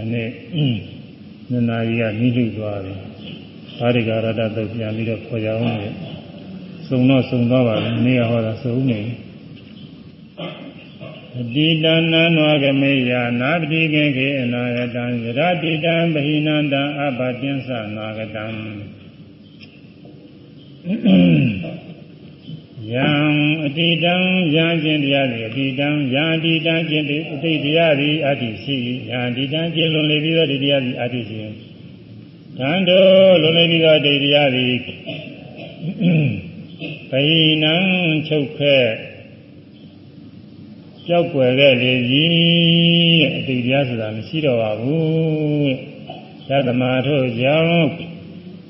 အနေနန္နာကြီးကမိလူသွားတယ်ဘာရိကရတတုတ်ပြန်ပြီးတော့ခေါ်ကြအောင်လေစုံတော့စုံသွားပါပြီနေ့ကဟောတာစုံနေအတိတနံနဝကမေယနာပတိကေခေအနာယတံယရတိတံပဟိနန္တံအဘတိသနာဂတံ ယံအတိတံယံခြင်းတရားသည်အတိတံယံအတိတံခြင်းအတိတရားသည်အတ္တိရှိယံအတိတံခြင်းလွန်လေပြီးသောတရားသည်အတ္တိရှိတန်တော်လွန်လေပြီးသောတရားသည်ဘိနံချုပ်ခဲကြောက်ွယ်ခဲ့လေကြီးအတိတရားဆိုတာမရှိတော့ပါဘူးသတ္တမထို့ကြောင့်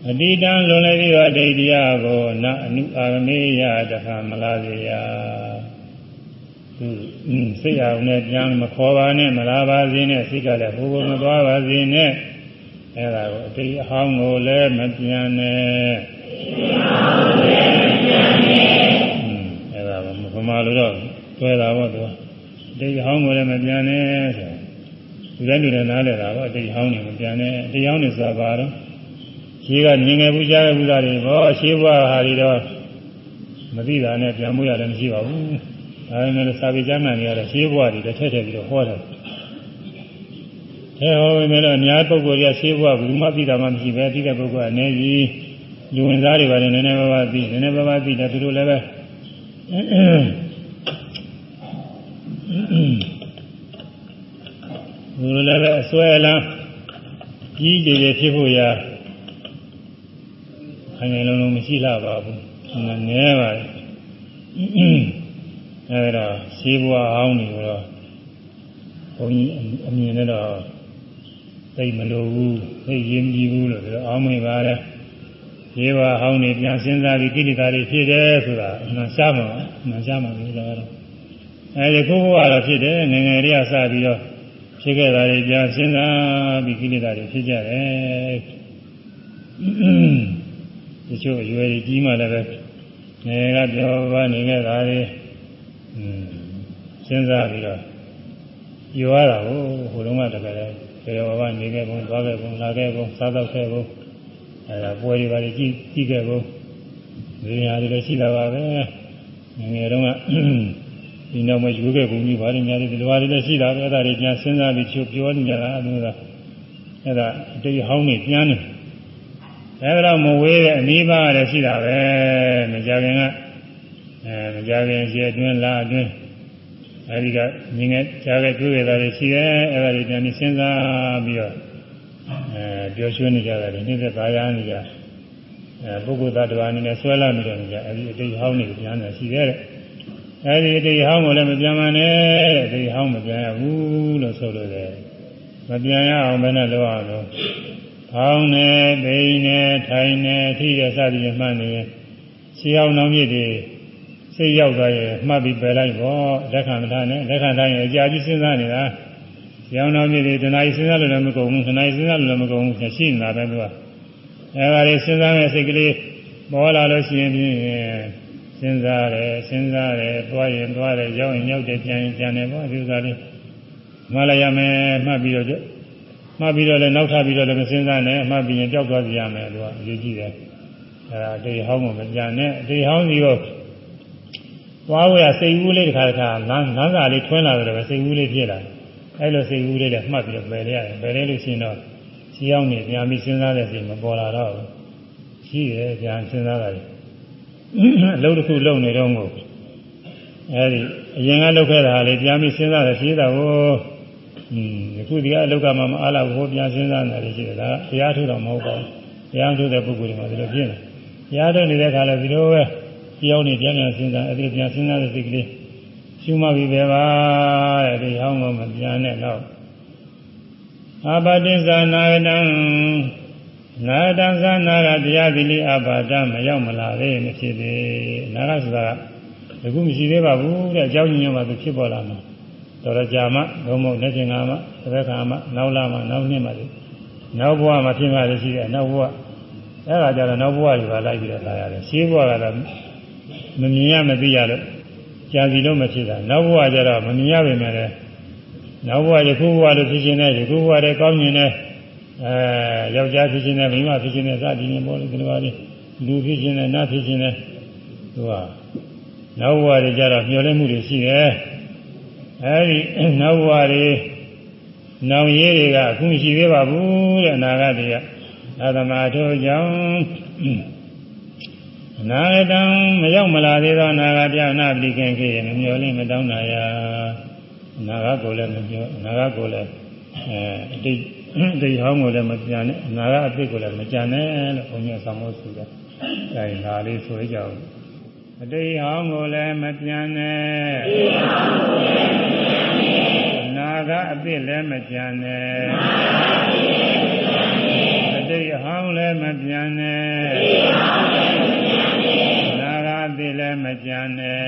အတိတံလွန်လည်းပြီးတော့အတိတ်တရားကိုနအနုအာမေယတခါမလားစေရသူစိတ်အောင်နဲ့ပြန်မခေါ်ပါနဲ့မလားပါစေနဲ့စိတ်ကလည်းဘိုးဘိုးမသွားပါစေနဲ့အဲဒါကိုအတိတ်အဟောင်းကိုလည်းမပြန်နဲ့အဲဒါကဗမာလိုတော့တွဲတာပေါ့သူအတိတ်အဟောင်းကိုလည်းမပြန်နဲ့ဆိုသူလည်းလူလည်းနားလည်တာပေါ့အတိတ်အဟောင်းကိုမပြန်နဲ့အတိတ်အဟောင်းနေဆိုတာဘာတော့ ရှိကမြင်ငယ်ဘူးကြားခဲ့ဘူးသားတွေဘောအရှိဘွားဟာတွေတော့မသိတာနဲ့ပြန်မှုရတယ်မရှိပါဘူး။ဒါပေမဲ့စာပေကျမ်းဂန်တွေကတော့ရှိဘွားတွေတစ်ထက်ထက်ပြီးတော့ဟောတယ်။အဲဟောပေမဲ့အများပုဂ္ဂိုလ်တွေကရှိဘွားဘယ်သူမှသိတာမှမရှိပဲသိတဲ့ပုဂ္ဂိုလ်အနေကြီးလူဝင်စားတွေပါလေနည်းနည်းပါးပါးသိနည်းနည်းပါးပါးသိတယ်သူတို့လည်းပဲသူတို့လည်းပဲအစွဲလန်းကြီးကြည်ကြည်ဖြစ်ဖို့ရာ ခိုင်ခိုင်လုံးလုံးမရှိလာပါဘူးနည်းနည်းပါအဲဒါရှိဘွားအောင်နေတော့ဘုန်းကြီးအမြင်နဲ့တော့သိမလို့ဘူးသိရင်ကြည့်ဘူးလို့ပြောအောင်မေးပါတယ်ရှိဘွားအောင်နေပြန်စဉ်းစားပြီးကိလေသာတွေဖြစ်တယ်ဆိုတာအမှန်ရှားမှာအမှန်ရှားမှာလို့တော့အဲဒီခုဘဝတော့ဖြစ်တယ်ငငယ်လေးကစပြီးတော့ဖြစ်ခဲ့တာတွေပြန်စဉ်းစားပြီးကိလေသာတွေဖြစ်ကြတယ် တချို့အရွယ်ကြီးမှလည်းပဲငယ်ကပြောပါနေခဲ့တာလေစဉ်းစားပြီးတော့ယူရတာကိုဟိုတုန်းကတကယ်လည်းကျေတော်ဘာနေခဲ့ပုံသွားခဲ့ပုံလာခဲ့ပုံစားတော့ခဲ့ပုံအဲဒါပွဲတွေပါလေကြည့်ကြည့်ခဲ့ပုံဒီနေရာတွေလည်းရှိတာပါပဲငယ်တုန်းကဒီနောက်မှယူခဲ့ပုံကြီးဘာတွေများတယ်ဒီလိုပါတွေလည်းရှိတာပဲအဲဒါတွေပြန်စဉ်းစားပြီးချုပ်ပြောနေကြတာအဲဒါအဲဒါအတိတ်ဟောင်းနေပြန်နေ အဲဒါတော့မဝေးတဲ့အနိဗ္ဗာန်လည်းရှိတာပဲမကြခင်ကအဲမကြခင်ရှိအတွင်းလာအတွင်းအဲဒီကမြင်ငယ်ကြားခဲ့တွေ့ရတာတွေရှိတယ်အဲဒါတွေပြန်ပြီးစဉ်းစားပြီးတော့အဲပြောရွှေနေကြတာတွေနှိမ့်သက်ပါရနေကြအဲပုဂ္ဂိုလ်သားတော်အနေနဲ့ဆွဲလာနေတယ်ကြအဲဒီအတိတ်ဟောင်းနေပြန်နေရှိတယ်အဲဒီအတိတ်ဟောင်းကိုလည်းမပြန်မနဲ့တဲ့အတိတ်ဟောင်းမပြန်ရဘူးလို့ဆိုလို့တယ်မပြန်ရအောင်ဘယ်နဲ့လုပ်အောင် လို့ဖောင်းနေပိန်နေထိုင်နေအထိရစသည်မှတ်နေရှင်းအောင်နောက်မြစ်တွေစိတ်ရောက်သွားရင်မှတ်ပြီးပယ်လိုက်ပေါ့လက်ခံမထားနဲ့လက်ခံထားရင်အကြာကြီးစဉ်းစားနေတာရောင်တော်မြစ်တွေတဏှာကြီးစဉ်းစားလို့လည်းမကုန်ဘူးတဏှာကြီးစဉ်းစားလို့လည်းမကုန်ဘူးရှိနေတာပဲသူကအဲဒါလေးစဉ်းစားတဲ့စိတ်ကလေးပေါ်လာလို့ရှိရင်ဖြင့်စဉ်းစားတယ်စဉ်းစားတယ်သွားရင်သွားတယ်ရောက်ရင်ရောက်တယ်ပြန်ရင်ပြန်တယ်ပေါ့ဒီဥစ္စာလေးမှလည်းရမယ်မှတ်ပြီးတော့ မှတ်ပြီးတော့လည်းနောက်ထပ်ပြီးတော့လည်းမစဉ်းစားနဲ့မှတ်ပြီးရင်ကြောက်သွားစီရမယ်သူကအရေးကြီးတယ်အဲဒါအတေဟောင်းမှမကြံနဲ့အတေဟောင်းစီတော့သွားဝဲစိတ်ကူးလေးတစ်ခါတစ်ခါလမ်းလမ်းစာလေးထွန်းလာတယ်ပဲစိတ်ကူးလေးဖြစ်လာတယ်အဲလိုစိတ်ကူးလေးလည်းမှတ်ပြီးတော့ပယ်လိုက်ရတယ်ပယ်လိုက်လို့ရှိရင်တော့ရှင်းအောင်နေပြန်ပြီးစဉ်းစားတဲ့စိတ်မပေါ်လာတော့ဘူးရှိတယ်ပြန်စဉ်းစားတာလေအလုပ်တစ်ခုလုပ်နေတော့မို့အဲဒီအရင်ကလုပ်ခဲ့တာလေပြန်ပြီးစဉ်းစားတယ်ရှိတာကို อืมအခုဒီကအလောက်ကမှမအားလာဘူးပြန်စဉ်းစားနေတယ်ရှိတယ်ဒါတရားထုတော့မဟုတ်ပါဘူးတရားထုတဲ့ပုဂ္ဂိုလ်တွေမှာဒီလိုဖြစ်နေတရားထုနေတဲ့အခါလည်းဒီလိုပဲကြောင်းနေပြန်ပြန်စဉ်းစားအဲ့ဒီပြန်စဉ်းစားတဲ့စိတ်ကလေးရှုမှတ်ပြီးပဲပါတဲ့ဒီဟောင်းကမပြန်နဲ့တော့အာပါတိဇာနာတံနာတံဇာနာရတရားတိလိအပါဒမရောက်မလာသေးမဖြစ်သေးနာရဆိုတာကအခုမရှိသေးပါဘူးတဲ့အကြောင်းညွှန်မှသူဖြစ်ပေါ်လာမှာ တော်တော်ကြာမှဘုံမဟုတ်လက်ကျင်ကမှတစ်ခါခါမှနောက်လာမှနောက်နှစ်မှလေနောက်ဘဝမှာဖြစ်မှလည်းရှိတယ်နောက်ဘဝအဲ့ဒါကြတော့နောက်ဘဝတွေကလိုက်ပြီးတော့လာရတယ်ရှင်းဘဝကတော့မမြင်ရမသိရလို့ကြာစီလို့မဖြစ်တာနောက်ဘဝကျတော့မမြင်ရပေမဲ့လည်းနောက်ဘဝယခုဘဝလို့ဖြစ်ခြင်းနဲ့ယခုဘဝတည်းကောင်းခြင်းနဲ့အဲယောက်ျားဖြစ်ခြင်းနဲ့မိန်းမဖြစ်ခြင်းနဲ့စသည်ဖြင့်ပေါ်လို့ဒီလိုပါလေလူဖြစ်ခြင်းနဲ့နတ်ဖြစ်ခြင်းနဲ့သူကနောက်ဘဝတွေကြတော့မျောလင့်မှုတွေရှိတယ် အဲဒီနောက်ဘဝတွေနောင်ရေးတွေကအခုမရှိသေးပါဘူးတဲ့အနာဂတ်တွေကအာသမထိုကြောင့်အနာဂတံမရောက်မလာသေးသောအနာဂတ်ပြနာပိခင်ခေမမျောလင့်မတောင်းတာရာအနာဂတ်ကိုလည်းမမျောအနာဂတ်ကိုလည်းအဲအတိတ်အတိတ်ဟောင်းကိုလည်းမပြန်နဲ့အနာဂတ်အတိတ်ကိုလည်းမကြံနဲ့လို့ဘုန်းကြီးဆောင်လို့ဆိုတယ်အဲဒီဒါလေးဆိုကြအောင် အတိတ်ဟောင်းကိုလည်းမပြန်နဲ့အနာဂတ်အတိတ်လည်းမကြံနဲ့အတိတ်ဟောင်းလည်းမပြန်နဲ့နာဂတ်အတိတ်လည်းမကြံနဲ့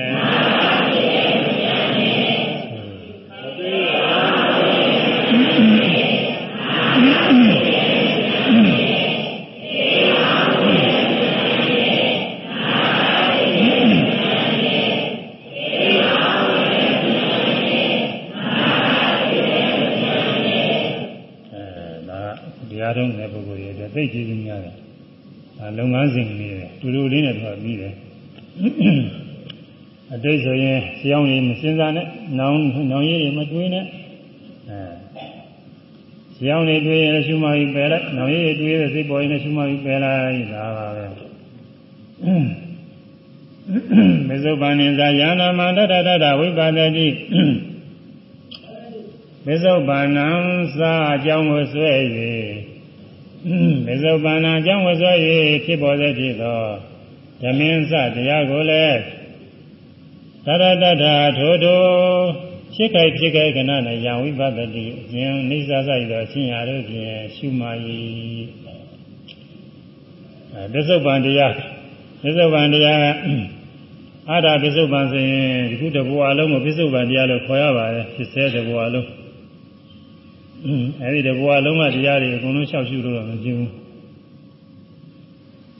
လေးနဲ့တော့ပြီးတယ်။အတိတ်ဆိုရင်ကြောင်းကြီးမစင်စားနဲ့၊နောင်နောင်ရည်တွေမတွေးနဲ့။အဲကြောင်းတွေတွေးရင်ရှုမှပြီးပယ်လိုက်၊နောင်ရည်တွေးတဲ့စိတ်ပေါ်ရင်ရှုမှပြီးပယ်လိုက်ဒါပါပဲ။မေဇုပန်နိဇာယာနာမတတတတဝိပါဒတိမေဇုပန်နံစာအကြောင်းကိုဆွဲ၍မေဇုပန္နာအကြောင်းဝဆွ၍ဖြစ်ပေါ်သည်ဖြစ်သော ဓမင်းစတရားကိုလည်းသရတတထိုထိုဖြစ်ခိုက်ဖြစ်ခိုက်ခဏနဲ့ယံဝိပဿတိအခြင်းနိစ္စဆိုင်သောအခြင်းရာတို့ဖြင့်ရှုမှ၏အဲပစ္စုပန်တရားပစ္စုပန်တရားကအာရပစ္စုပန်ဆိုရင်ဒီခုတဘဝလုံးကိုပစ္စုပန်တရားလို့ခေါ်ရပါတယ်ဖြစ်စေတဘဝလုံးအဲဒီတဘဝလုံးကတရားတွေအကုန်လုံးလျှောက်ရှုလို့တော့မကြည့်ဘူး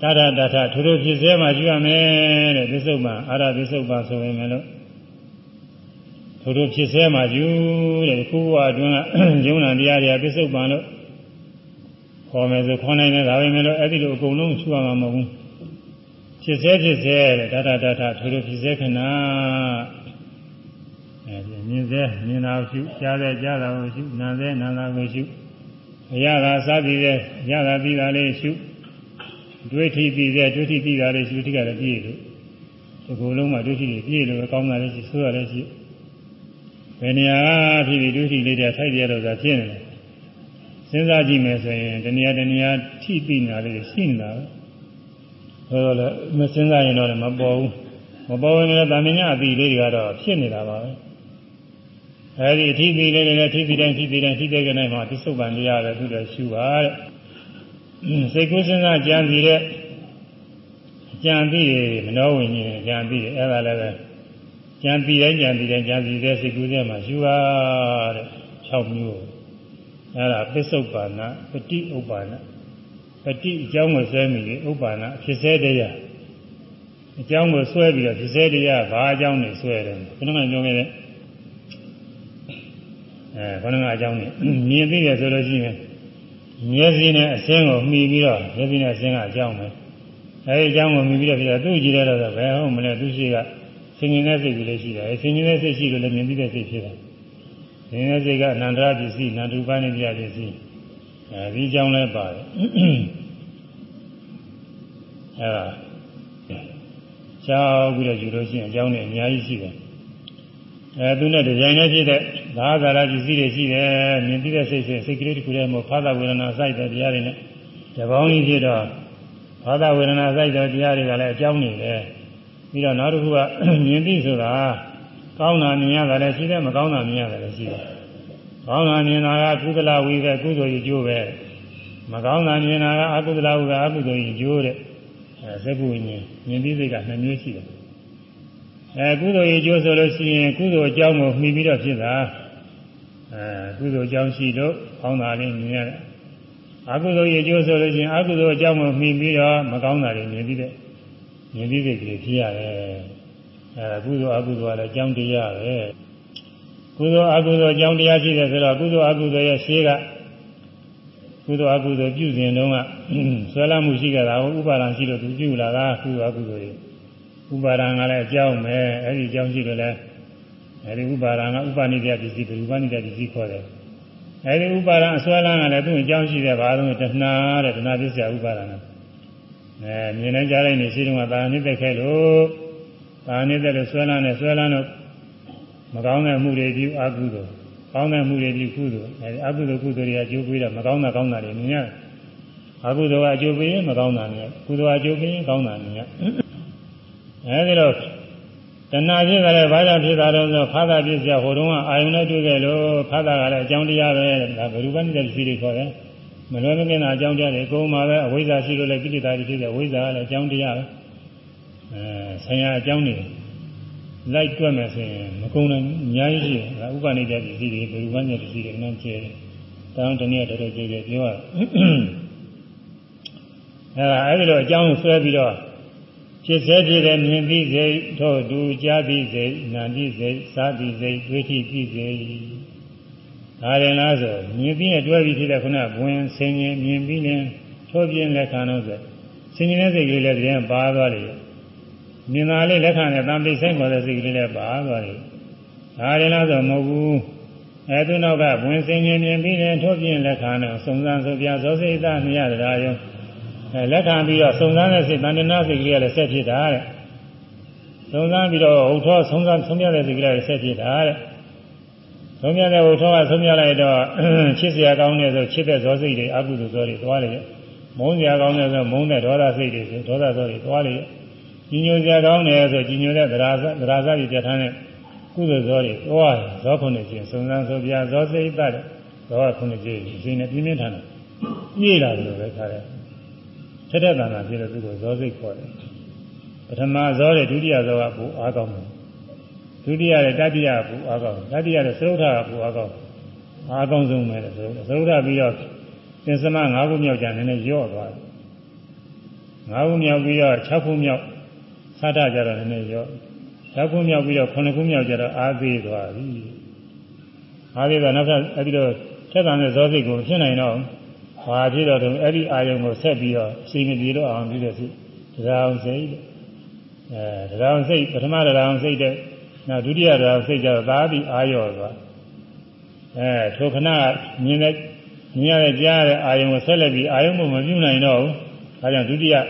တထတထထိုထိုဖြစ်စေမှကြည့်ရမယ်တဲ့ပစ္စုပန်အာရပစ္စုပန်ဆိုရင်လည်းထိုထိုဖြစ်စေမှယူတဲ့ခုဘဝအတွင်းကယုံနာတရားတွေကပစ္စုပန်လို့ခေါ်မယ်ဆိုခေါ်နိုင်တယ်ဒါပဲမလို့အဲ့ဒီလိုအကုန်လုံးရှုရမှာမဟုတ်ဘူးဖြစ်စေဖြစ်စေတဲ့တထတထထိုထိုဖြစ်စေခဏအဲဒီမြင်စေမြင်တာကိုရှုကြားစေကြားတာကိုရှုနာစေနာတာကိုရှုအရသာစားပြီးစေရသာပြီးတာလေးရှု တွေးထိပြီးစေတွေးထိပြီးတာလေးရှုထိကလည်းပြည့်လို့ဒီကုလုံးမှာတွေးထိပြည့်လို့ကောင်းတာလေးရှုဆိုးရလည်းရှုဘယ်နေရာဖြစ်ပြီးတွေးထိလေးတွေထိုက်ရတော့သာဖြစ်နေတယ်စဉ်းစားကြည့်မယ်ဆိုရင်တဏှာတဏှာထိပြီးနေတာလေးရှိနေတာပဲဆိုတော့လည်းမစဉ်းစားရင်တော့မပေါ်ဘူးမပေါ်ရင်လည်းဗာမညအတိလေးတွေကတော့ဖြစ်နေတာပါပဲအဲဒီအထီးသေးလေးတွေလည်းထီးသေးတိုင်းထီးသေးတိုင်းထီးသေးကနေမှသစ္စုပန်တရားပဲသူလည်းရှုပါတဲ့ စိတ်ကူးစဉ်းစားကြံပြီးတဲ့ကြံပြီးမနှောဝင်ရင်ကြံပြီးအဲ့ဒါလည်းပဲကြံပြီးတိုင်းကြံပြီးတိုင်းကြံပြီးတဲ့စိတ်ကူးထဲမှာရှုပါတဲ့6မျိုးအဲ့ဒါပစ္စုပန်နာပฏิဥပ္ပါဏပฏิအကြောင်းကိုဆွဲမိဥပ္ပါဏဖြစ်စေတရားအကြောင်းကိုဆွဲပြီးတော့ဖြစ်စေတရားဘာအကြောင်းနဲ့ဆွဲတယ်ခဏမှပြောခဲ့တဲ့အဲခဏကအကြောင်းနဲ့မြင်သိတယ်ဆိုလို့ရှိရင် မျက်စိနဲ့အစင်းကိုမှီပြီးတော့မျက်စိနဲ့အစင်းကအကြောင်းပဲအဲဒီအကြောင်းကိုမှီပြီးတော့ပြီးတော့သူ့ကြည့်ရတော့ဘယ်ဟုတ်မလဲသူရှိကဆင်ញင်တဲ့စိတ်ကလေးရှိတယ်ဆင်ញင်တဲ့စိတ်ရှိလို့လည်းမြင်သိတဲ့စိတ်ဖြစ်တယ်ဆင်ញင်တဲ့စိတ်ကအနန္တရပစ္စည်းနန္တုပနိပြပစ္စည်းအဲဒီအကြောင်းလည်းပါတယ်အဲဒါကြောက်ပြီးတော့ယူလို့ရှိရင်အကြောင်းနဲ့အများကြီးရှိတယ်အဲသူနဲ့ဒီဇိုင်းနဲ့ဖြစ်တဲ့ ဘာသာရာပစ္စည်းတွေရှိတယ်မြင်ပြီးတဲ့စိတ်စိတ်စိတ်ကလေးတစ်ခုတည်းမဟုတ်ဖာသာဝေဒနာစိုက်တဲ့တရားတွေနဲ့တပေါင်းကြီးဖြစ်တော့ဖာသာဝေဒနာစိုက်တဲ့တရားတွေကလည်းအကြောင်းနေတယ်ပြီးတော့နောက်တစ်ခုကမြင်ပြီးဆိုတာကောင်းတာမြင်ရတယ်လည်းရှိတယ်မကောင်းတာမြင်ရတယ်လည်းရှိတယ်ကောင်းတာမြင်တာကကုသလဝိပဲကုသိုလ်ကြီးကျိုးပဲမကောင်းတာမြင်တာကအကုသလဝိကအကုသိုလ်ကြီးကျိုးတဲ့အဲစက္ကုဉ္ဉမြင်ပြီးစိတ်ကနှစ်မျိုးရှိတယ်အဲကုသိုလ်ရေးကျိုးဆိုလို့ရှိရင်ကုသိုလ်အကြောင်းကိုမှီပြီးတော့ဖြစ်တာ အဲကုသိုလ်အကြောင်းရှိလို့ကောင်းတာလေးမြင်ရတယ်အကုသိုလ်ရေးကျိုးဆိုလို့ရှိရင်အကုသိုလ်အကြောင်းကိုမှီပြီးတော့မကောင်းတာတွေမြင်ပြီးတဲ့မြင်ပြီးတဲ့ကလေးဖြစ်ရတယ်အဲကုသိုလ်အကုသိုလ်ကလည်းအကြောင်းတရားပဲကုသိုလ်အကုသိုလ်အကြောင်းတရားရှိတယ်ဆိုတော့ကုသိုလ်အကုသိုလ်ရဲ့ရှေးကကုသိုလ်အကုသိုလ်ပြုစဉ်တုန်းကဆွဲလမ်းမှုရှိကြတာကိုဥပါဒံရှိလို့သူပြုလာတာကုသိုလ်အကုသိုလ်တွေဥပါဒံကလည်းအကြောင်းပဲအဲ့ဒီအကြောင်းရှိလို့လည်း အဲ့ဒီဥပါဒံကဥပနိဒယပစ္စည်းဘယ်ဥပနိဒယပစ္စည်းခေါ်တယ်အဲ့ဒီဥပါဒံအစွဲလမ်းကလည်းသူ့အကြောင်းရှိတဲ့ဘာလို့တဏှာတဲ့တဏှာပစ္စယဥပါဒံအဲမြင်နေကြတဲ့နေရှိတုန်းကသာနိသက်ခဲ့လို့သာနိသက်လို့ဆွဲလမ်းနဲ့ဆွဲလမ်းလို့မကောင်းတဲ့မှုတွေပြုအကုသိုလ်ကောင်းတဲ့မှုတွေပြုကုသိုလ်အဲဒီအကုသိုလ်ကုသိုလ်တွေအကျိုးပေးတာမကောင်းတာကောင်းတာတွေမြင်ရအကုသိုလ်ကအကျိုးပေးရင်မကောင်းတာမြင်ကုသိုလ်အကျိုးပေးရင်ကောင်းတာမြင်ရအဲဒီလို တဏှာဖြစ်ကြတယ်ဘာကြောင့်ဖြစ်တာလဲဆိုဖာသာပြည့်စရာဟိုတုန်းကအာယုန်နဲ့တွေ့ခဲ့လို့ဖာသာကလည်းအကြောင်းတရားပဲဒါဘယ်လိုပဲနေတဲ့စီတွေခေါ်တယ်မလွယ်မကင်းတာအကြောင်းတရားတွေအကုန်မှာပဲအဝိဇ္ဇာရှိလို့လည်းကိလေသာတွေဖြစ်တယ်ဝိဇ္ဇာကလည်းအကြောင်းတရားပဲအဲဆံရအကြောင်းတွေလိုက်တွက်မယ်ဆိုရင်မကုန်နိုင်အများကြီးရှိတယ်ဒါဥပနိဒေပစ္စည်းတွေဘယ်လိုမှညပစ္စည်းတွေနန်းကျဲတယ်တောင်းတနည်းတော်တော်ကျဲကျဲပြောရအဲဒါအဲဒီလိုအကြောင်းကိုဆွဲပြီးတော့ ဖြစ်စေဖြစ်တဲ့မြင်ပြီးစေထို့သူကြားပြီးစေနာပြီးစေစားပြီးစေတွေ့ထိပြီးစေဒါရင်လားဆိုမြင်ပြီးအတွဲပြီးဖြစ်တဲ့ခုနဘဝင်ဆင်ခြင်းမြင်ပြီးနဲ့ထို့ပြင်းလက်ခံလို့ဆိုဆင်ခြင်းတဲ့စိတ်ကလေးလည်းပြန်ပါသွားတယ်မြင်တာလေးလက်ခံတဲ့တန်ပိတ်ဆိုင်ခေါ်တဲ့စိတ်ကလေးလည်းပါသွားတယ်ဒါရင်လားဆိုမဟုတ်ဘူးအဲသူနောက်ကဝင်ဆင်ခြင်းမြင်ပြီးနဲ့ထို့ပြင်းလက်ခံတော့စုံစမ်းဆိုပြဇောစိတ်သားမြရတရားရော အဲလက်ခံပြီးတော့စုံစမ်းတဲ့စိတ်တဏှာစိတ်ကလေးလည်းဆက်ဖြစ်တာတဲ့စုံစမ်းပြီးတော့ဟုတ်သောစုံစမ်းဆုံးပြတဲ့စိတ်ကလေးလည်းဆက်ဖြစ်တာတဲ့ဆုံးပြတဲ့ဟုတ်သောကဆုံးပြလိုက်တော့ချစ်စရာကောင်းတဲ့ဆိုချစ်တဲ့ဇောစိတ်တွေအကုသိုလ်ဇောတွေသွားလေမုန်းစရာကောင်းတဲ့ဆိုမုန်းတဲ့ဒေါသစိတ်တွေဆိုဒေါသဇောတွေသွားလေကြီးညိုစရာကောင်းတယ်ဆိုကြီးညိုတဲ့သရာဇသရာဇကြီးပြဋ္ဌာန်းတဲ့ကုသိုလ်ဇောတွေသွားတယ်ဇောခုနှစ်ချင်းစုံစမ်းဆိုပြဇောစိတ်တတ်ဇောခုနှစ်ချင်းအရှင်နဲ့ပြင်းပြင်းထန်တယ်ပြည့်လာတယ်လို့ပဲခါတယ် ထက်တဲ့တဏ္ဍာဖြစ်တဲ့သူကိုဇောစိတ်ခေါ်တယ်ပထမဇောတဲ့ဒုတိယဇောကပူအားကောင်းတယ်ဒုတိယနဲ့တတိယကပူအားကောင်းတတိယနဲ့သရုပ်ထကပူအားကောင်းအားကောင်းဆုံးပဲလေသရုပ်သရုပ်ထပြီးတော့သင်္စမ၅ခုမြောက်ကြနည်းနည်းရော့သွားတယ်၅ခုမြောက်ပြီးတော့၆ခုမြောက်သတ္တကြတော့နည်းနည်းရော့၆ခုမြောက်ပြီးတော့9ခုမြောက်ကြတော့အားသေးသွားပြီအားသေးတော့နောက်ထပ်အဲဒီတော့ထက်တန်တဲ့ဇောစိတ်ကိုဖြစ်နိုင်တော့ ဘာဖြစ်တော့တော့အဲ့ဒီအာယုံကိုဆက်ပြီးတော့စိတ်မပြေတော့အောင်ပြီးတဲ့စိတ်တရားအောင်စိတ်အဲတရားအောင်စိတ်ပထမတရားအောင်စိတ်တဲ့နောက်ဒုတိယတရားအောင်စိတ်ကျတော့သာပြီးအာရောသွားအဲထိုခဏမြင်တဲ့မြင်ရတဲ့ကြားရတဲ့အာယုံကိုဆက်လက်ပြီးအာယုံကိုမပြုနိုင်တော့ဘူးဒါကြောင့်ဒုတိယတရား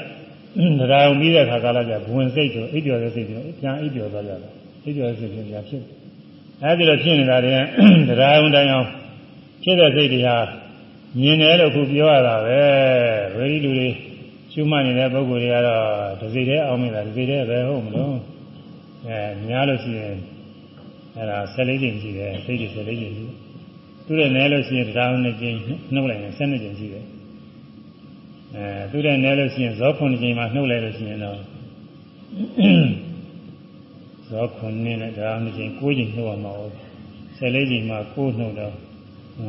အောင်ပြီးတဲ့အခါကာလကျဘဝင်စိတ်ဆိုအိပ်ပျော်တဲ့စိတ်ဆိုပြန်အိပ်ပျော်သွားကြတာအိပ်ပျော်တဲ့စိတ်ပြန်ဖြစ်အဲဒီလိုဖြစ်နေတာတွေတရားအောင်တိုင်းအောင်ဖြစ်တဲ့စိတ်တွေဟာ မြင်တယ်လို့ခုပြောရတာပဲဝိရိလူတွေရှုမှတ်နေတဲ့ပုဂ္ဂိုလ်တွေကတော့ဒစိတဲ့အောင်မလားဒစိတဲ့ပဲဟုတ်မလို့အဲများလို့ရှိရင်အဲဒါ14ကျင်ရှိတယ်စိတ်တွေ14ကျင်ရှိတယ်သူတဲ့နဲလို့ရှိရင်တရားနဲ့ကျင်နှုတ်လိုက်ရင်12ကျင်ရှိတယ်အဲသူတဲ့နဲလို့ရှိရင်ဇော9ကျင်မှနှုတ်လိုက်လို့ရှိရင်တော့ဇော9နဲ့တရားနဲ့ကျင်9ကျင်နှုတ်အောင်မဟုတ်14ကျင်မှ9နှုတ်တော့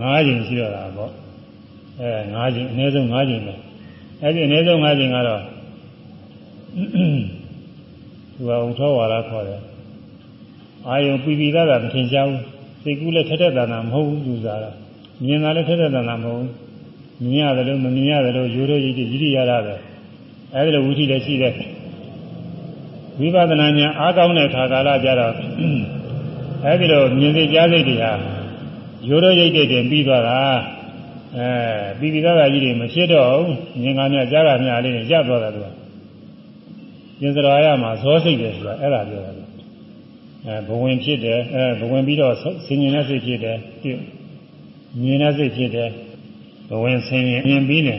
9ကျင်ရှိတော့တာပေါ့ အဲ၅ချိန်အနည်းဆုံး၅ချိန်ပဲအဲဒီအနည်းဆုံး၅ချိန်ကတော့သူကဥထောဝါဒခေါ်တယ်အာယုံပီပီသားတာမထင်ရှားဘူးစိတ်ကူးလည်းထက်ထက်တန်တာမဟုတ်ဘူးသူစားတာမြင်တာလည်းထက်ထက်တန်တာမဟုတ်ဘူးမြင်ရတယ်လို့မမြင်ရတယ်လို့ရိုးရိုးကြီးကြီးကြီးရတာပဲအဲဒီလိုဝိသိလည်းရှိတယ်ဝိပဿနာဉာဏ်အားကောင်းတဲ့ခါကာလကြတော့အဲဒီလိုမြင်သိကြားစိတ်တွေဟာရိုးရိုးရိပ်တဲ့တင်ပြီးသွားတာ အဲပြီးပြီးသားသားကြီးတွေမဖြစ်တော့ဘူးငင်္ဂါမြကြားတာများလေးနဲ့ကြသွားတာသူကပြင်စရာရမှာဇောစိတ်တယ်ဆိုတာအဲ့ဒါပြောတာအဲဘဝင်ဖြစ်တယ်အဲဘဝင်ပြီးတော့ဆင်ញင်တဲ့စိတ်ဖြစ်တယ်မြင်တဲ့စိတ်ဖြစ်တယ်ဘဝင်ဆင်ញင်မြင်ပြီးနေ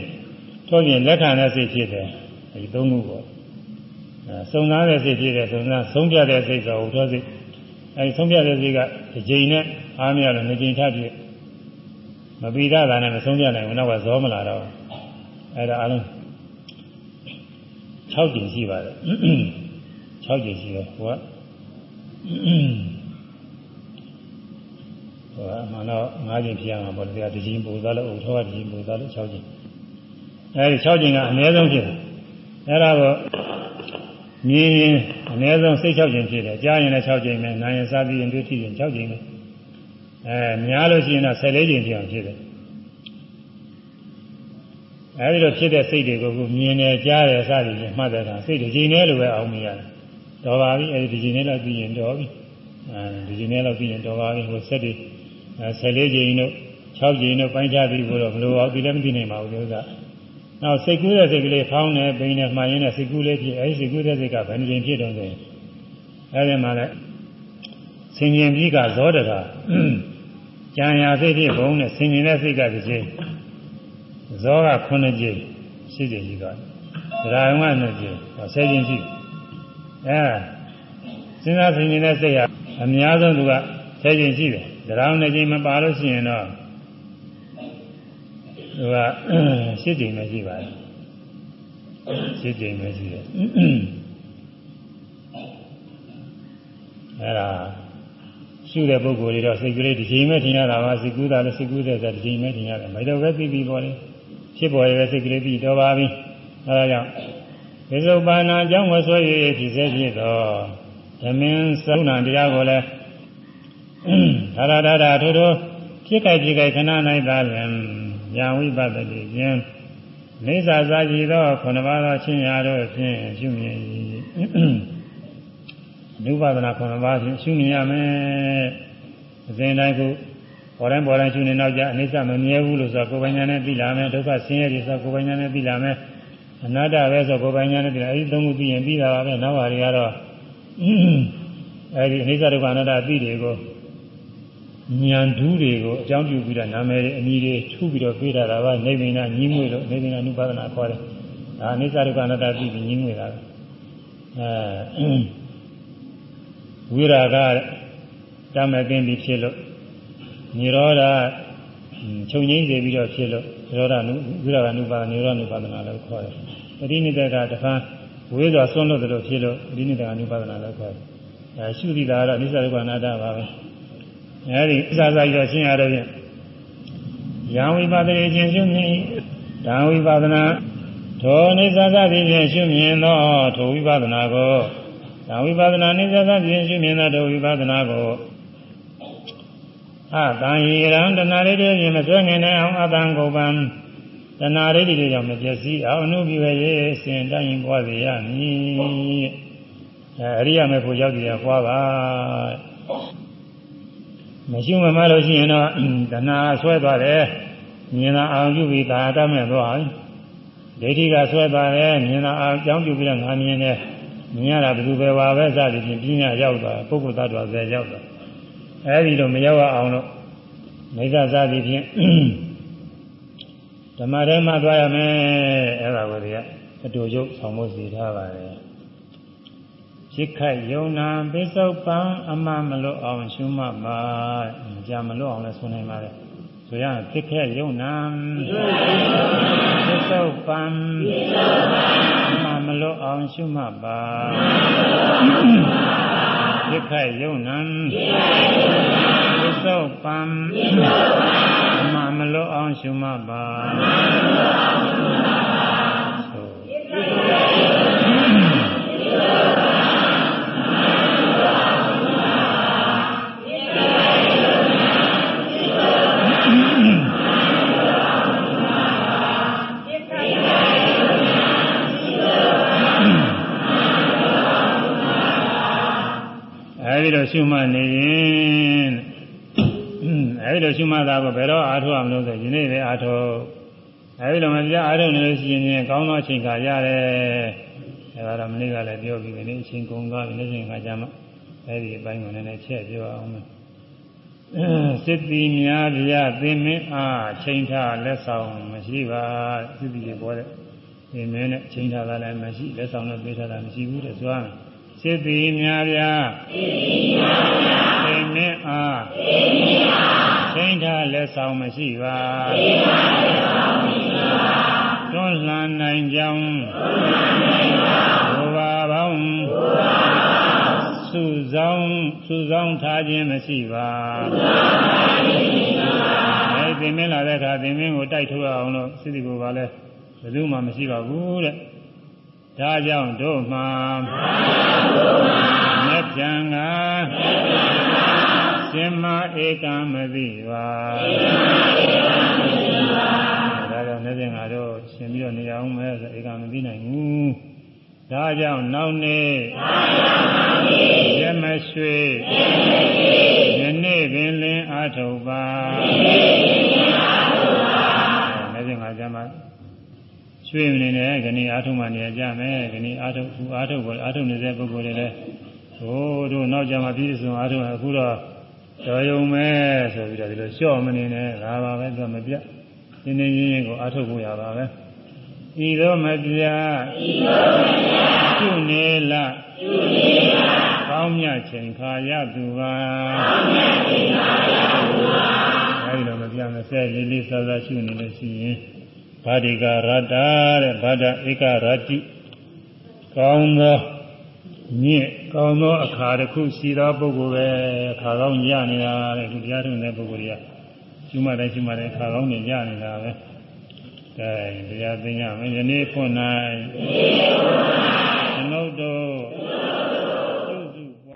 ထို့ပြင်လက်ခံတဲ့စိတ်ဖြစ်တယ်ဒီသုံးခုပေါ့အဲစုံသားတဲ့စိတ်ဖြစ်တယ်စုံသားဆုံးပြတဲ့စိတ်ဆိုဟိုသောစိတ်အဲဒီဆုံးပြတဲ့စိတ်ကတစ်ကြိမ်နဲ့အားမရလို့နှစ်ကြိမ်ထပ်ဖြစ် မပြီးသားတာနဲ့မဆုံးပြနိုင်ဘူးနောက်ကဇောမလာတော့အဲ့ဒါအလုံး6ကျင်ရှိပါတယ်6ကျင်ရှိတယ်ဟိုကဟိုကအမှန်တော့9ကျင်ဖြစ်ရမှာပေါ့လေဒီကကျင်ပူသားလို့အုပ်ထောကကျင်ပူသားလို့6ကျင်အဲဒီ6ကျင်ကအနည်းဆုံးဖြစ်တယ်အဲ့ဒါကိုမြင်ရင်အနည်းဆုံးစိတ်6ကျင်ဖြစ်တယ်ကြားရင်လည်း6ကျင်ပဲနားရင်စားပြီးရင်တွေ့ထိရင်6ကျင်ပဲ အဲများလို့ရှိရင်တော့14ကြိမ်ဖြစ်အောင်ဖြစ်တယ်အဲဒီလိုဖြစ်တဲ့စိတ်တွေကိုကိုမြင်တယ်ကြားတယ်စသည်ဖြင့်မှတ်တဲ့အခါစိတ်တစ်ချိန်နဲ့လိုပဲအောင်မြင်ရတယ်တော်ပါပြီအဲဒီတစ်ချိန်နဲ့တော့ပြီးရင်တော်ပြီအဲဒီချိန်နဲ့တော့ပြီးရင်တော်ပါပြီဟိုဆက်တွေ14ကြိမ်တို့6ကြိမ်တို့ပိုင်းခြားပြီးတော့ဘလို့အောင်ဒီလည်းမသိနိုင်ပါဘူးလို့ကနောက်စိတ်ကူးတဲ့စိတ်ကလေးဖောင်းနေပိန်နေမှန်ရင်းနဲ့စိတ်ကူးလေးဖြစ်အဲဒီစိတ်ကူးတဲ့စိတ်ကဘယ်နှကြိမ်ဖြစ်တော့ဆိုရင်အဲဒီမှာလည်းဆင်ញင်ပြီးကဇောတတာ ကြံရစိတ်ဖြစ်ဘုံနဲ့ဆင်ញင်တဲ့စိတ်ကတစ်ကြိမ်ဇောက9ကြိမ်ရှိတယ်ကြီးကဒရာယုံက2ကြိမ်10ကြိမ်ရှိအဲစဉ်းစားဆင်ញင်တဲ့စိတ်ကအများဆုံးသူက10ကြိမ်ရှိတယ်ဒရာယုံ2ကြိမ်မပါလို့ရှိရင်တော့သူက10ကြိမ်ပဲရှိပါတယ်10ကြိမ်ပဲရှိတယ်အဲဒါ ရှုတဲ့ပုဂ္ဂိုလ်တွေတော့စိတ်ကလေးတစ်ချိန်ပဲထင်ရတာပါစိတ်ကူးတာလည်းစိတ်ကူးတဲ့ဆိုတစ်ချိန်ပဲထင်ရတယ်မတော့ပဲသိပြီးပေါ်တယ်ဖြစ်ပေါ်ရဲ့စိတ်ကလေးပြီးတော့ပါပြီအဲဒါကြောင့်ဒီစုပါဏအကြောင်းမဆွဲရရဖြစ်စေဖြစ်တော့ဓမင်းသုဏတရားကိုလည်းသာရတာတာထို့ထို့ဖြစ်ကြိုက်ဖြစ်ကြိုက်ခဏ၌သာလျှင်ညာဝိပဿတိခြင်းနေစာစာကြည်သောခုနှစ်ပါးသောချင်းရာတို့ဖြင့်ရှုမြင်၏ နုပါဒနာခုနှစ်ပါးဖြင့်ရှုမြင်ရမယ်အစဉ်တိုင်းကိုပေါ်တိုင်းပေါ်တိုင်းရှုနေတော့ကြအနိစ္စမမြဲဘူးလို့ဆိုတော့ကိုယ်ပိုင်ညာနဲ့သိလာမယ်ဒုက္ခဆင်းရဲတွေဆိုကိုယ်ပိုင်ညာနဲ့သိလာမယ်အနာတ္တပဲဆိုကိုယ်ပိုင်ညာနဲ့သိလာအဲဒီသုံးခုသိရင်ပြီးတာပါပဲနောက်ပါတွေကတော့အဲဒီအနိစ္စဒုက္ခအနတ္တအသိတွေကိုဉာဏ်ဓူးတွေကိုအကြောင်းပြုပြီးတော့နာမည်တွေအမည်တွေထူပြီးတော့ပြေးတာကနေဗိနာညီးမွေလို့နေဗိနာနုပါဒနာခေါ်တယ်ဒါအနိစ္စဒုက္ခအနတ္တသိပြီးညီးမွေတာအဲ ဝိရာဂတမကင်းပြီးဖြစ်လို့နိရောဓချုပ်ငိမ့်စေပြီးတော့ဖြစ်လို့နိရောဓနုဝိရာဂနုပါနိရောဓနုပါဒနာလို့ခေါ်တယ်ပရိနိဒကတဖန်ဝိဇ္ဇာဆွန့်လို့တယ်လို့ဖြစ်လို့ပရိနိဒကနုပါဒနာလို့ခေါ်တယ်အဲရှုသီတာကတော့အနိစ္စဒုက္ခအနတ္တပါပဲအဲဒီအစာစာရရှင်းရတော့ဖြင့်ယံဝိပဿနာခြင်းရှုမြင်ဓာဝိပဿနာထိုနိစ္စသတိဖြင့်ရှုမြင်သောထိုဝိပဿနာကို ဓာဝိပဿနာနိစ္စသဖြင့်ရှုမြင်သောထိုဝိပဿနာကိုအတန်ယေရံတဏှာရိတိဖြင့်မဆွဲငင်နိုင်အောင်အတန်ကိုပံတဏှာရိတိတွေကြောင့်မပြည့်စည်အောင်အနုပြုရဲ့အစဉ်တိုင်းပွားစေရမည်အဲအရိယာမေဖို့ရောက်ကြရပွားပါမရှိမမလို့ရှိရင်တော့တဏှာဆွဲသွားတယ်မြင်တာအောင်ပြုပြီးသာတတ်မဲ့သွားဒိဋ္ဌိကဆွဲသွားတယ်မြင်တာအောင်ကြောင်းပြုပြီးတော့ငါမြင်တယ် မြင်ရတာဘယ်သူပဲပါပဲစသည်ဖြင့်ပြညာရောက်သွားပုဂ္ဂိုလ်သတ္တဝါပဲရောက်သွားအဲဒီလိုမရောက်အောင်လို့မိစ္ဆာစသည်ဖြင့်ဓမ္မထဲမှာသွားရမယ်အဲ့ဒါကိုတည်းကအတူချုပ်ဆောင်ဖို့စီထားပါတယ်ရှိခိုက်ယုံနာပိစုတ်ပံအမမလွတ်အောင်ရှုမှတ်ပါကြာမလွတ်အောင်လည်းဆိုနိုင်ပါတယ်ဆိုရရင်ဖြစ်ခဲ့ယုံနာပိစုတ်ပံအမမ လွတ်အောင်ရှုမှတ်ပါဖြစ်ခဲ့ယုံနာပိစုတ်ပံအမမလွတ်အောင်ရှုမှတ်ပါ အဲဒီလိုရှုမှတ်နေရင်အဲဒီလိုရှုမှတ်တာကိုဘယ်တော့အားထုတ်အောင်လို့ဆိုဒီနေ့ပဲအားထုတ်အဲဒီလိုမပြအားထုတ်နေလို့ရှိရင်ကောင်းသောအချိန်ခါရတယ်အဲဒါတော့မနေ့ကလည်းပြောပြီးပြီနေ့အချိန်ကုန်သွားပြီနေ့ချိန်ခါကျမှအဲဒီအပိုင်းကိုလည်းနည်းချက်ပြောအောင်မယ်စစ်တီများပြသင်မင်းအားချိန်ထားလက်ဆောင်မရှိပါစစ်တီတွေပေါ်တဲ့သင်မင်းနဲ့ချိန်ထားတာလည်းမရှိလက်ဆောင်လည်းပေးထားတာမရှိဘူးတဲ့ဆိုရမယ် စစ်တီများပြသင်မင်းအားချိန်ထားလက်ဆောင်မရှိပါတွန်းလှန်နိုင်ကြောင်းဘုရားပေါင်းစုဆောင်စုဆောင်ထားခြင်းမရှိပါအဲဒီသင်မင်းလာတဲ့အခါသင်မင်းကိုတိုက်ထုတ်အောင်လို့စိတ္တိကိုကလည်းဘယ်သူမှမရှိပါဘူးတဲ့ ဒါကြောင့်တို့မှာမြတ်ပြန်ကစရှင်မဧကံမသိပါဒါကြောင့်နေ့စဉ်ငါတို့ရှင်ပြီးတော့နေအောင်မယ်ဆိုဧကံမသိနိုင်ဘူးဒါကြောင့်နောက်နေ့ရမရွှေယနေ့ပင်လင်းအာထုတ်ပါနေ့စဉ်ငါကြမှာ ရွှေနေနေခဏအာထုတ်မှနေကြမယ်ခဏအာထုတ်ခုအာထုတ်ပေါ်အာထုတ်နေတဲ့ပုဂ္ဂိုလ်တွေလည်းဟိုတို့နောက်ကြမှာပြည့်စုံအာထုတ်အခုတော့တော်ယုံမဲ့ဆိုပြီးတော့ဒီလိုလျှော့မနေနဲ့ဒါပါပဲသူမပြတ်နင်းနေရင်းကိုအာထုတ်ဖို့ရပါပဲဤသောမပြတ်ဤသောမပြတ်ရှုနေလားရှုနေလားကောင်းမြတ်ချိန်ခါရသူပါကောင်းမြတ်ချိန်ခါရသူပါအဲဒီလိုမပြတ်မစဲလေးလေးစားစားရှုနေလို့ရှိရင် ဘာဒိကရတ္တာတဲ့ဘာဒဧကရတ္တိကောင်းသောညင့်ကောင်းသောအခါတစ်ခုရှိသောပုဂ္ဂိုလ်ပဲအခါကောင်းရနေတာတဲ့ဒီတရားထုံးတဲ့ပုဂ္ဂိုလ်တွေကရှုမှတ်တိုင်းရှုမှတ်တိုင်းအခါကောင်းနေရနေတာပဲကဲတရားသိရမယ်ယနေ့ဖွင့်၌သမုဒ္ဒော